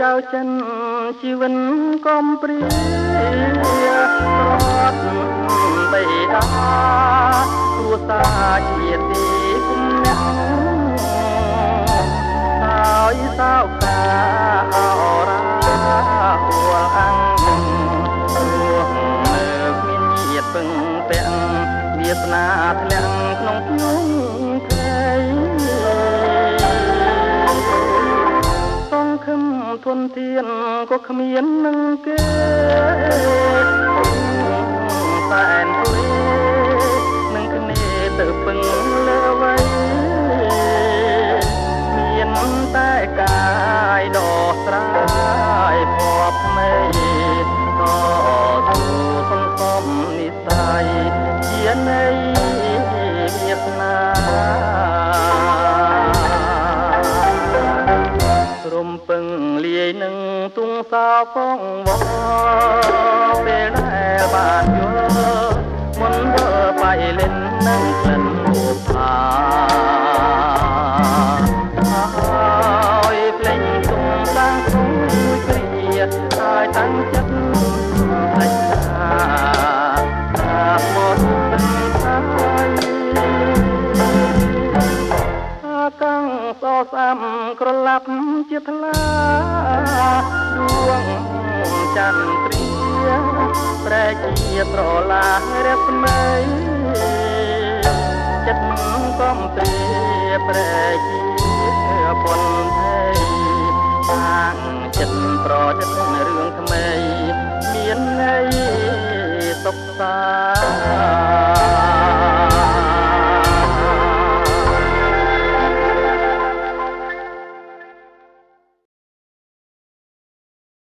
ចៅចិនជីវិនកំព្រារត់បេដាទួសាជាទីគុំអ្នកហើយសោកា ធនធានក៏គ្មាននឹងគេ រំពឹងលាយនឹងទុងសោកងវពេលដែលបានយល់មុនវើបៃលេននឹងក្លិន សសាំក្រឡាប់ជាថ្លាដួងចន្ទ្រាប្រែជាត្រឡារស្មីចិត្តកំព្រាប្រែជាប៉ុនភ័យតាំងចិត្តប្រចិត្តរឿងថ្មីមានន័យសុខសា